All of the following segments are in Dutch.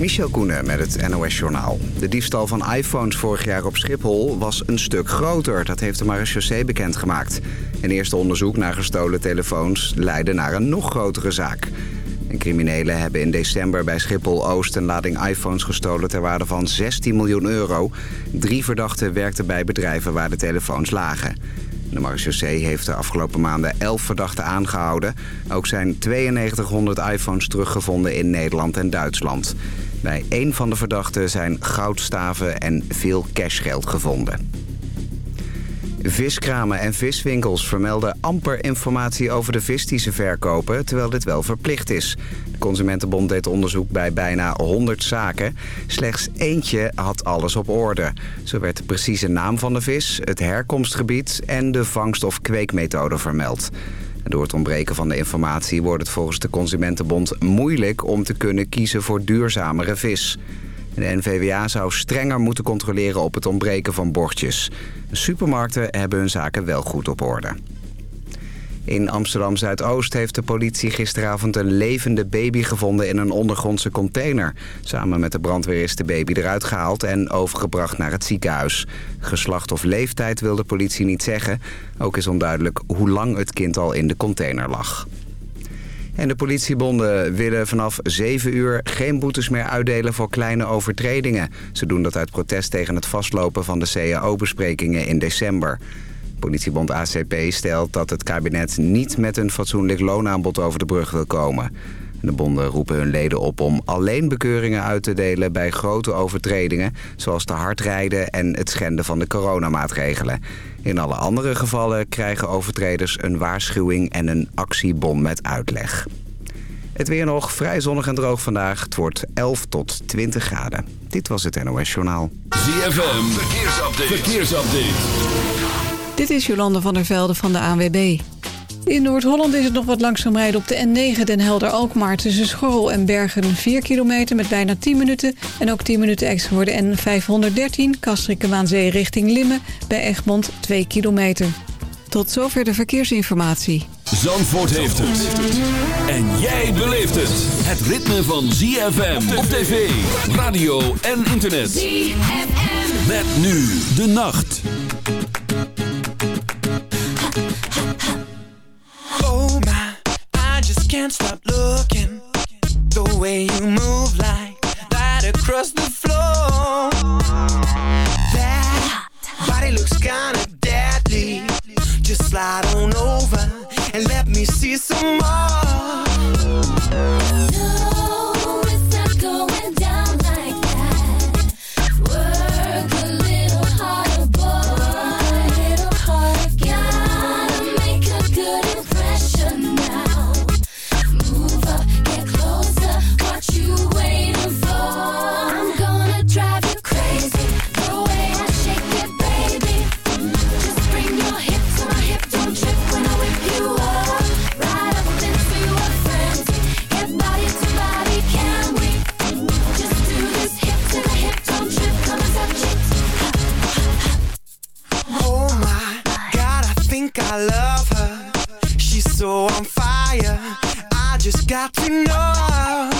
Michel Koenen met het NOS-journaal. De diefstal van iPhones vorig jaar op Schiphol was een stuk groter. Dat heeft de marechaussee bekendgemaakt. Een eerste onderzoek naar gestolen telefoons leidde naar een nog grotere zaak. En criminelen hebben in december bij Schiphol-Oost een lading iPhones gestolen ter waarde van 16 miljoen euro. Drie verdachten werkten bij bedrijven waar de telefoons lagen. De marechaussee heeft de afgelopen maanden 11 verdachten aangehouden. Ook zijn 9200 iPhones teruggevonden in Nederland en Duitsland. Bij één van de verdachten zijn goudstaven en veel cashgeld gevonden. Viskramen en viswinkels vermelden amper informatie over de vis die ze verkopen... terwijl dit wel verplicht is. De Consumentenbond deed onderzoek bij bijna 100 zaken. Slechts eentje had alles op orde. Zo werd de precieze naam van de vis, het herkomstgebied... en de vangst- of kweekmethode vermeld. Door het ontbreken van de informatie wordt het volgens de Consumentenbond moeilijk... om te kunnen kiezen voor duurzamere vis. De NVWA zou strenger moeten controleren op het ontbreken van bordjes. Supermarkten hebben hun zaken wel goed op orde. In Amsterdam-Zuidoost heeft de politie gisteravond een levende baby gevonden in een ondergrondse container. Samen met de brandweer is de baby eruit gehaald en overgebracht naar het ziekenhuis. Geslacht of leeftijd wil de politie niet zeggen. Ook is onduidelijk hoe lang het kind al in de container lag. En de politiebonden willen vanaf 7 uur geen boetes meer uitdelen voor kleine overtredingen. Ze doen dat uit protest tegen het vastlopen van de CAO-besprekingen in december. Politiebond ACP stelt dat het kabinet niet met een fatsoenlijk loonaanbod over de brug wil komen. De bonden roepen hun leden op om alleen bekeuringen uit te delen bij grote overtredingen... zoals te hard rijden en het schenden van de coronamaatregelen. In alle andere gevallen krijgen overtreders een waarschuwing en een actiebon met uitleg. Het weer nog vrij zonnig en droog vandaag. Het wordt 11 tot 20 graden. Dit was het NOS Journaal. ZFM, verkeersupdate. verkeersupdate. Dit is Jolande van der Velde van de ANWB. In Noord-Holland is het nog wat langzaam rijden op de N9 Den Helder-Alkmaar... tussen Schorrel en Bergen 4 kilometer met bijna 10 minuten... en ook 10 minuten extra voor de N513 Kastrikke-Waanzee richting Limmen... bij Egmond 2 kilometer. Tot zover de verkeersinformatie. Zandvoort heeft het. En jij beleeft het. Het ritme van ZFM op tv, radio en internet. ZFM. Met nu de nacht. Can't stop looking. The way you move like Right across the floor. That body looks kinda deadly. Just slide on over And let me see some more you on fire. I just got to know.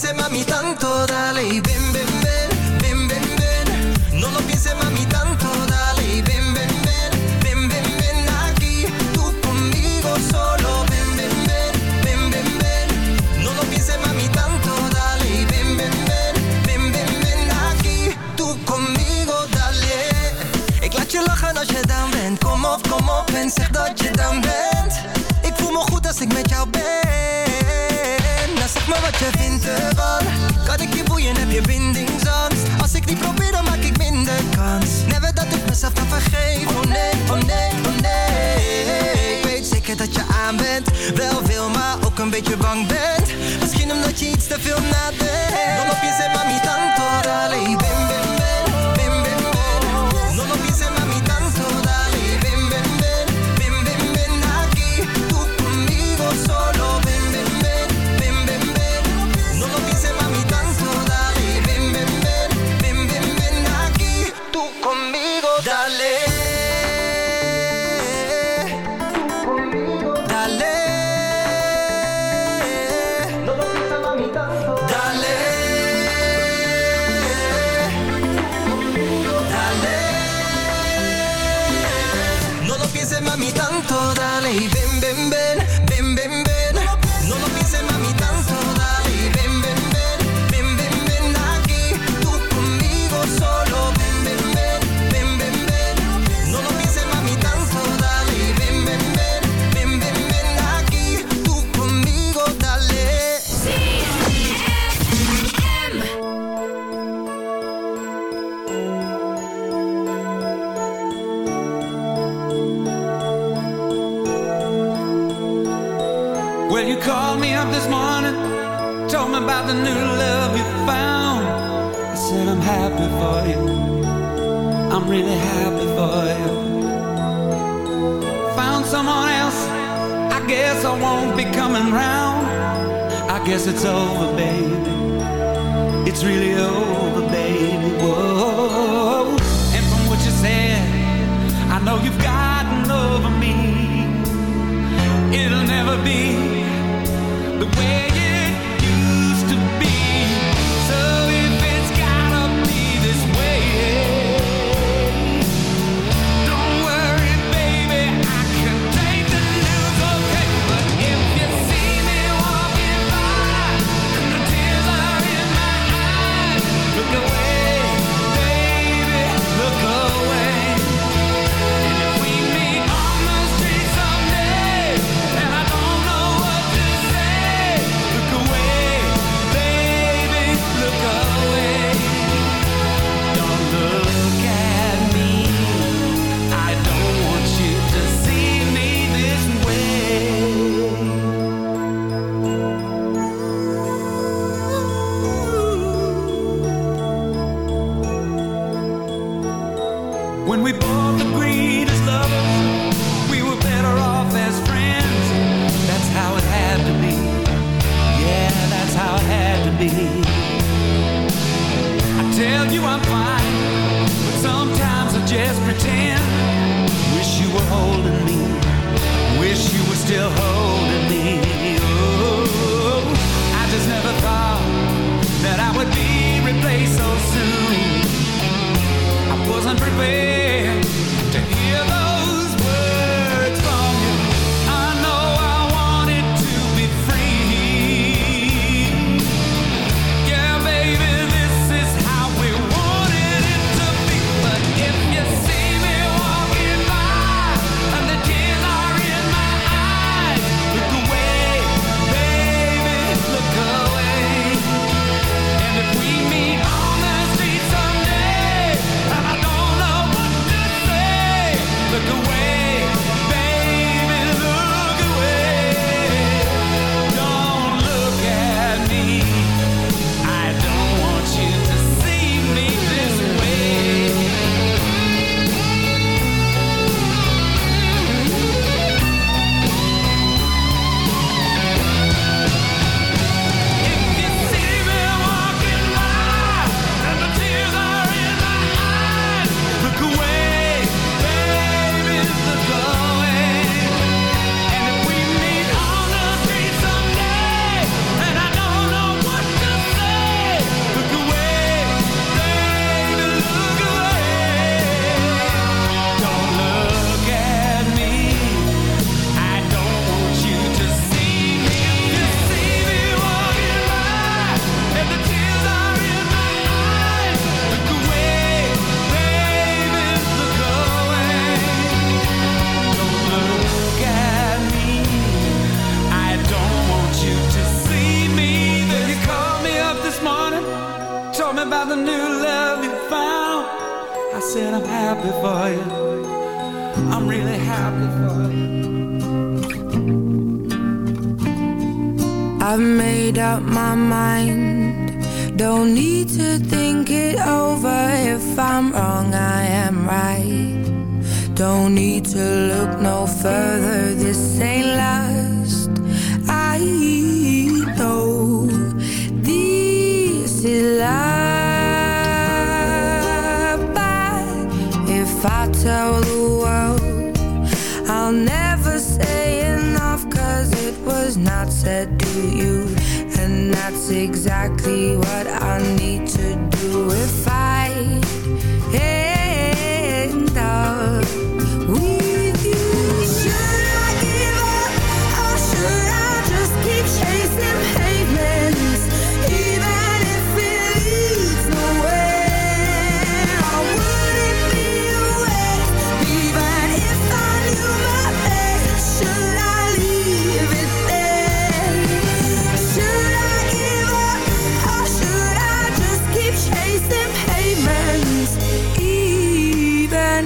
Se mami tanto, dale y ven. bent. Wel veel, maar ook een beetje bang bent. Misschien omdat je iets te veel nadenkt. Dan op je zet, maar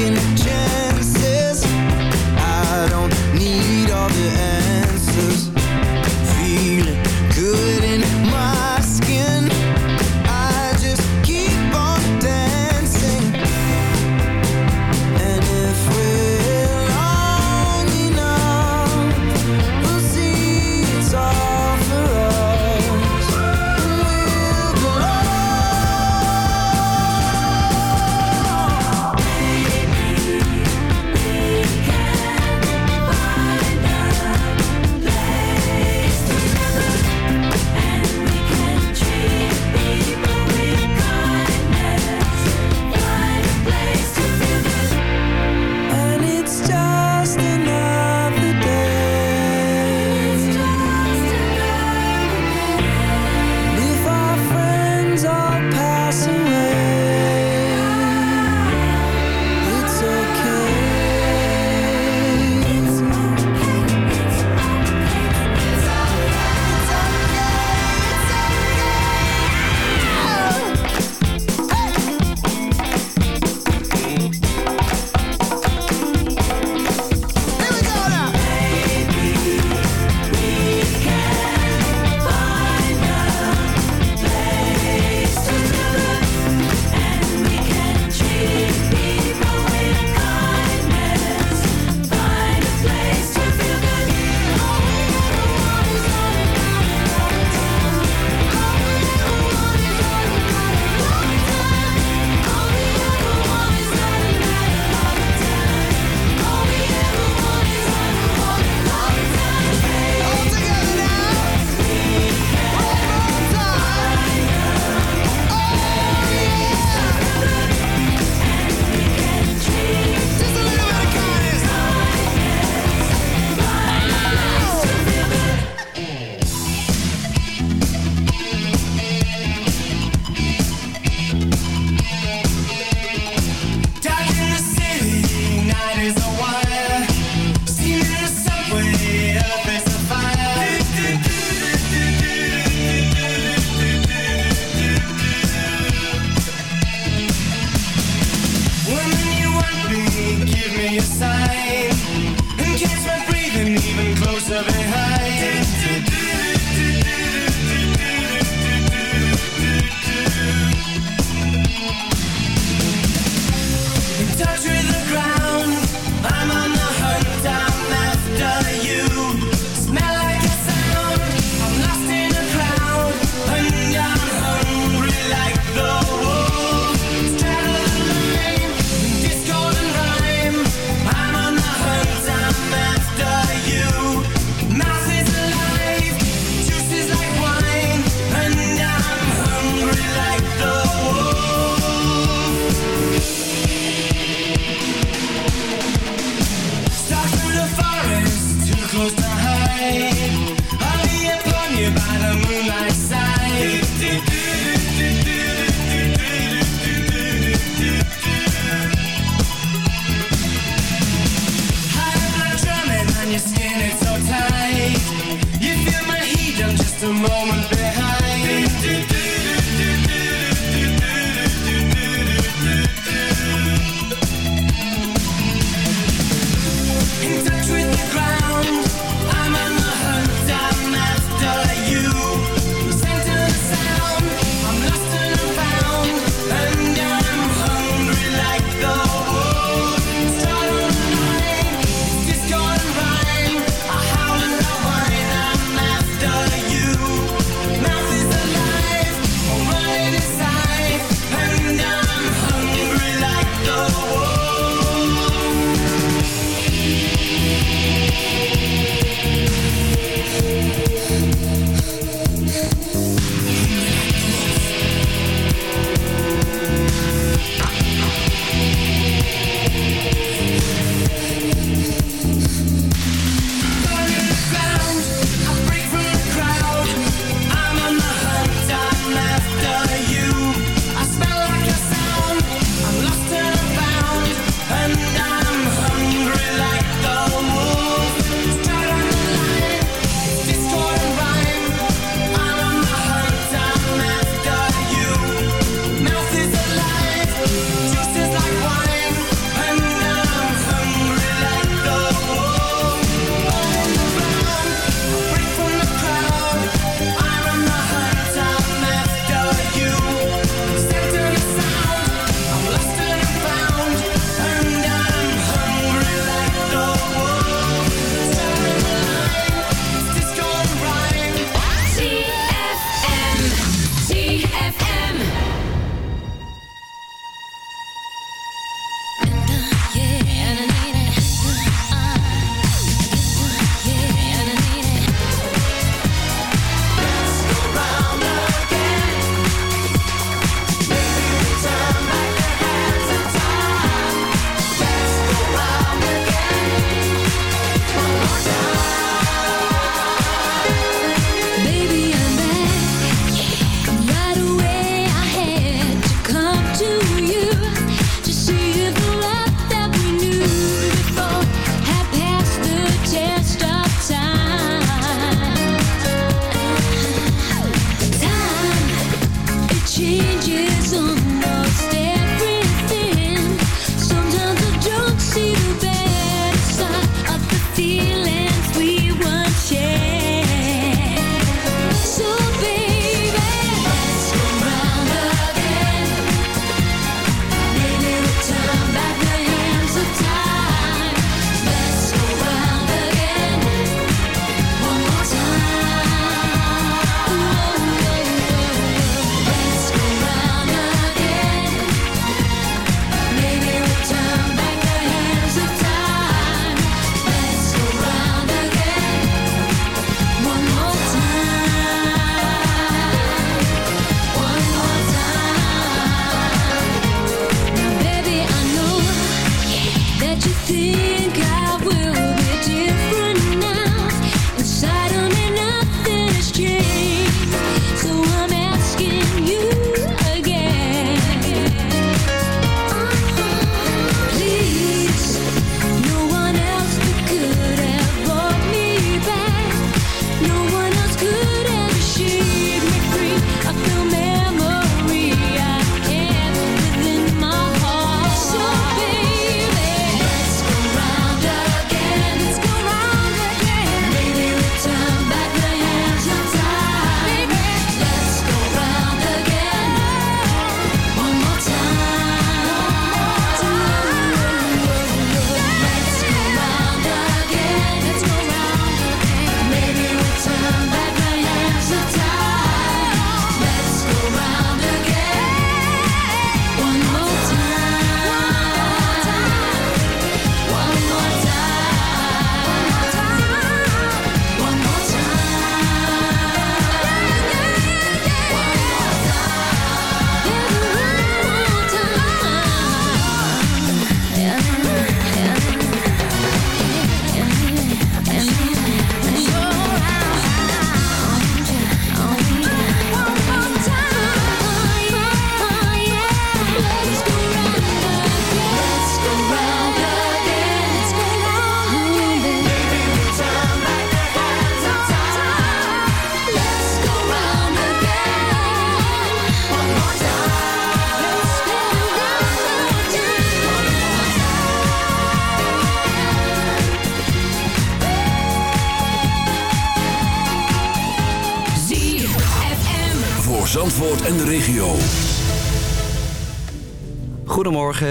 can change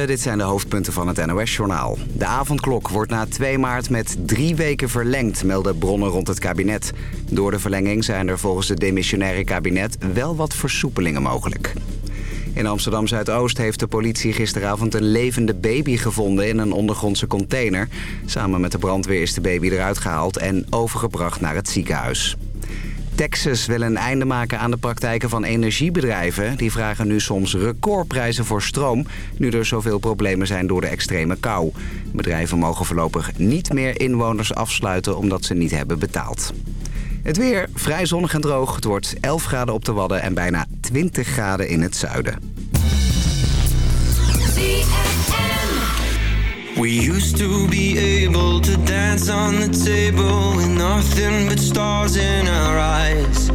Dit zijn de hoofdpunten van het NOS-journaal. De avondklok wordt na 2 maart met drie weken verlengd, melden bronnen rond het kabinet. Door de verlenging zijn er volgens het demissionaire kabinet wel wat versoepelingen mogelijk. In Amsterdam-Zuidoost heeft de politie gisteravond een levende baby gevonden in een ondergrondse container. Samen met de brandweer is de baby eruit gehaald en overgebracht naar het ziekenhuis. Texas wil een einde maken aan de praktijken van energiebedrijven. Die vragen nu soms recordprijzen voor stroom... nu er zoveel problemen zijn door de extreme kou. Bedrijven mogen voorlopig niet meer inwoners afsluiten... omdat ze niet hebben betaald. Het weer vrij zonnig en droog. Het wordt 11 graden op de Wadden en bijna 20 graden in het zuiden. We used to be able to dance on the table with nothing but stars in our eyes.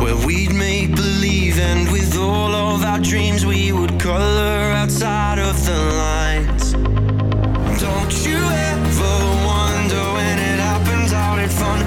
Where we'd make believe, and with all of our dreams, we would color outside of the lines. Don't you ever wonder when it happens how did fun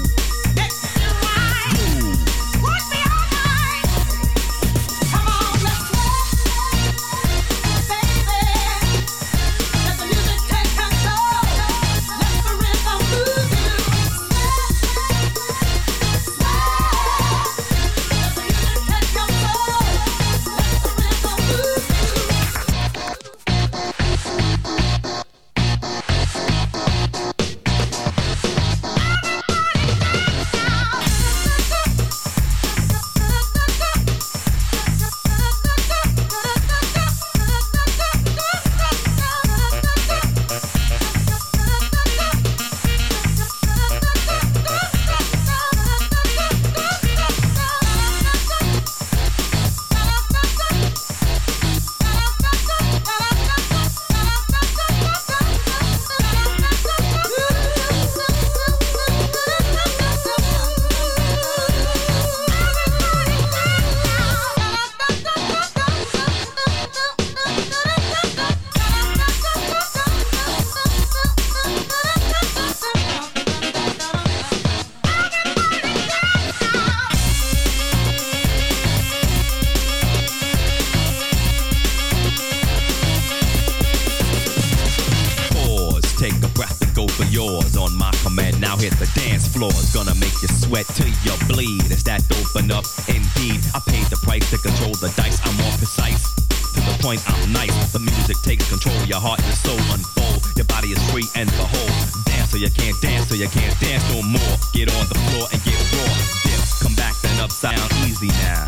point, I'm nice. The music takes control, your heart and soul unfold. Your body is free and behold. Dance or you can't dance or you can't dance no more. Get on the floor and get raw. Dip, come back, then up, sound easy now.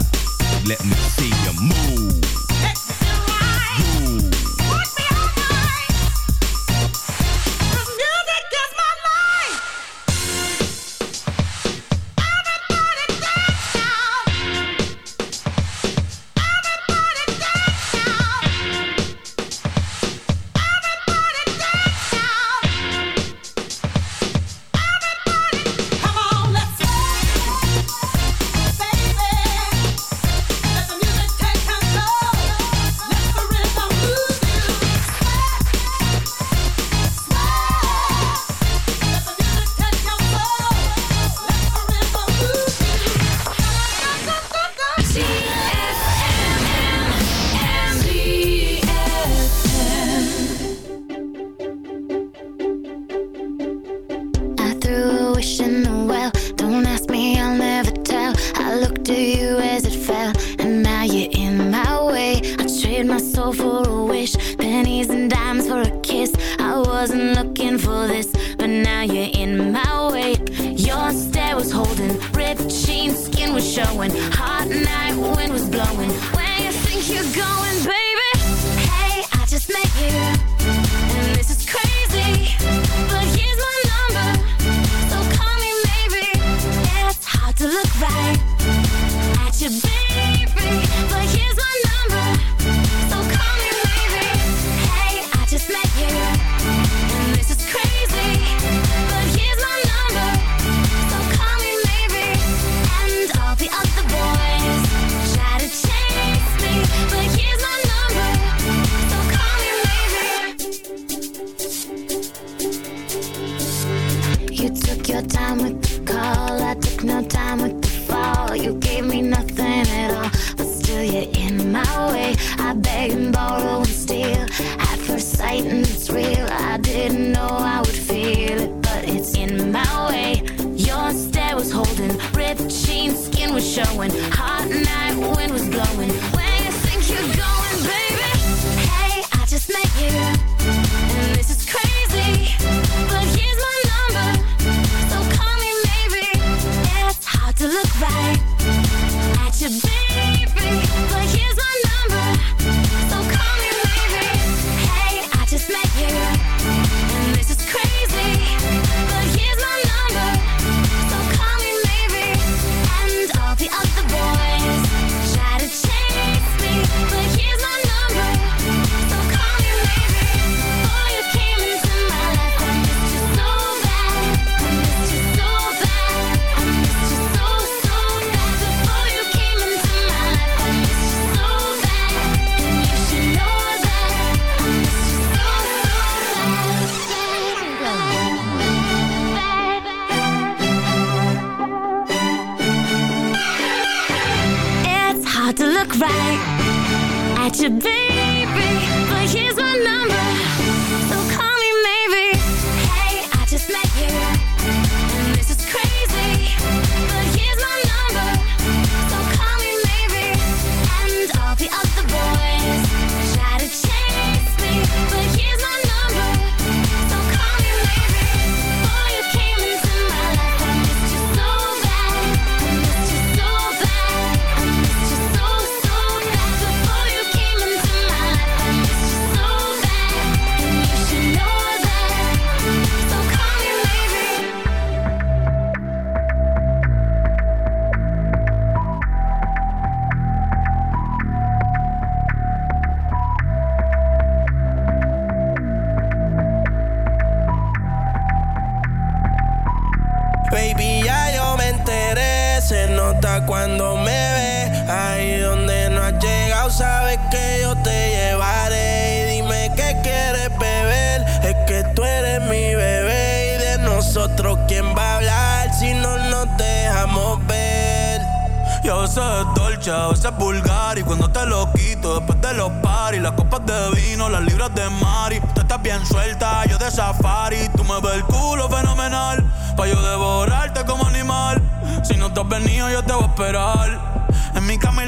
Let me as it fell And now you're in my way? I trade my soul for a wish. Pennies and dimes for a kiss. I wasn't looking for this But now you're in my way. Your stare was holding. Ripped jeans, skin was showing. Hot night, wind was blowing. Where you think you're going, baby? Hey, I just met you.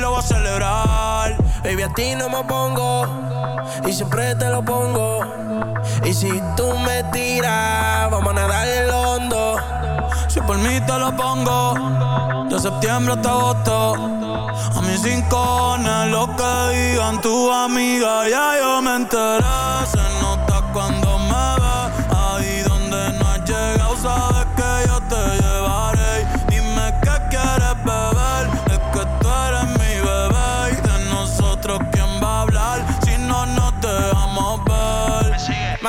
lo voy a celebrar. Baby, a ti no me pongo y siempre te lo pongo. Y si tú me tiras, vamos a nadar el hondo. Si por mí te lo pongo, de septiembre hasta agosto. A mis cinco lo que digan tu amiga, ya yo me enteré. Se nota cuando me